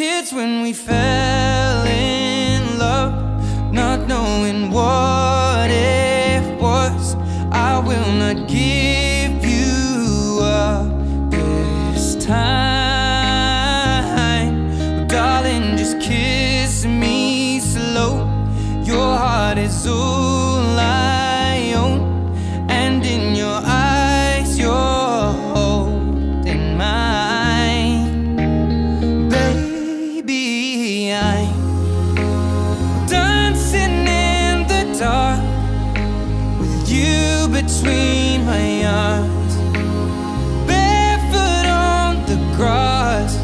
Kids when we fell in love, not knowing what it was. I will not give between my arms, barefoot on the grass,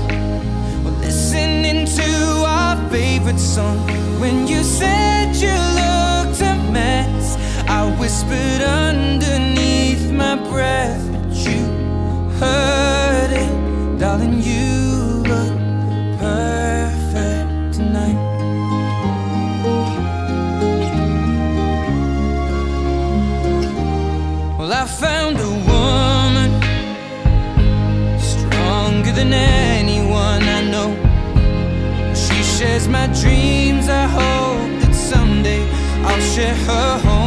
or listening to our favorite song. When you said you looked a mess, I whispered underneath my breath, but you heard it, darling. You than anyone I know. She shares my dreams. I hope that someday I'll share her home.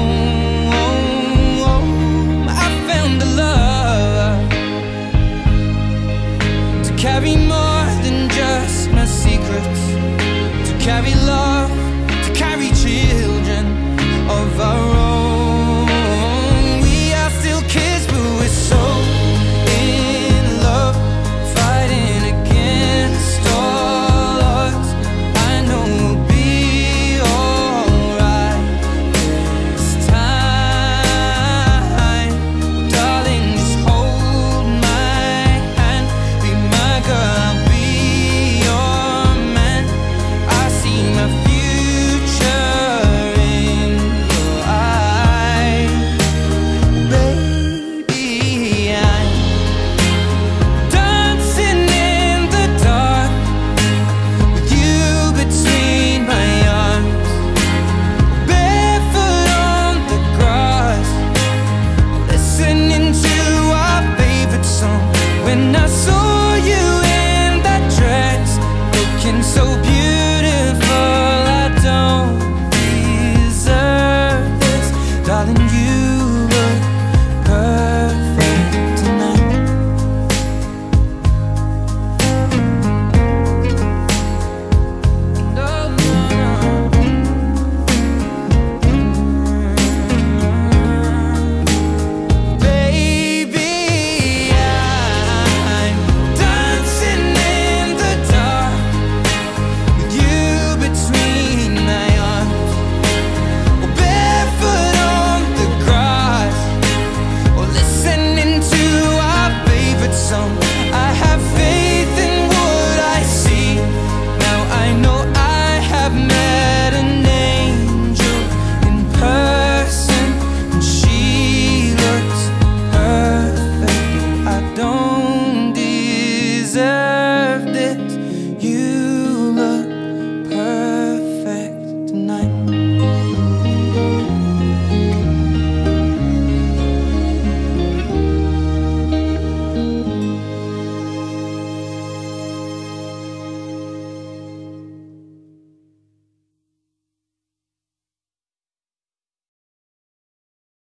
you.